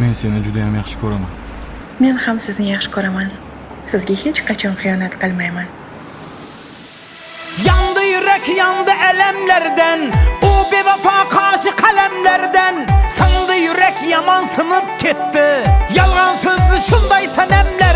men seni juda ham yaxshi ko'raman. Men ham sizni yaxshi ko'raman. Sizga hech qachon xiyonat qilmayman. Yandi yurak yandi alamlardan u bevafo qarshi qalamlardan. Sindi yurak yomon sinib ketdi. Yolg'on so'zni shunday sanamlar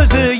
sözü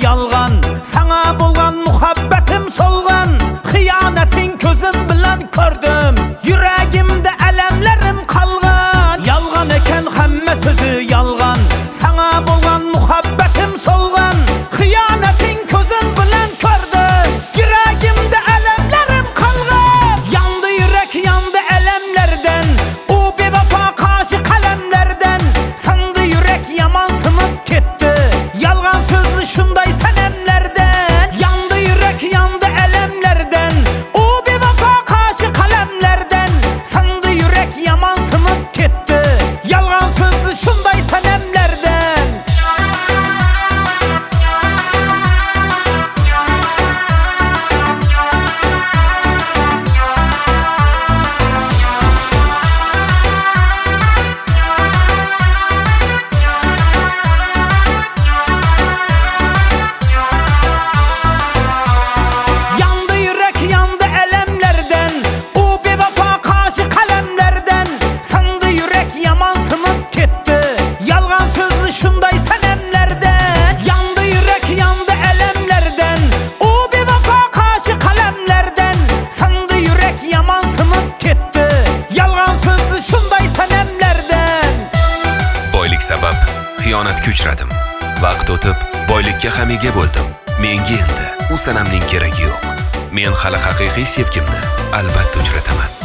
diyonatga uchradim vaqt o'tib boylikka ham ega bo'ldim. Menga endi u sanamning keragi yo'q. Men hali haqiqiy sevgimni albatta uchrataman.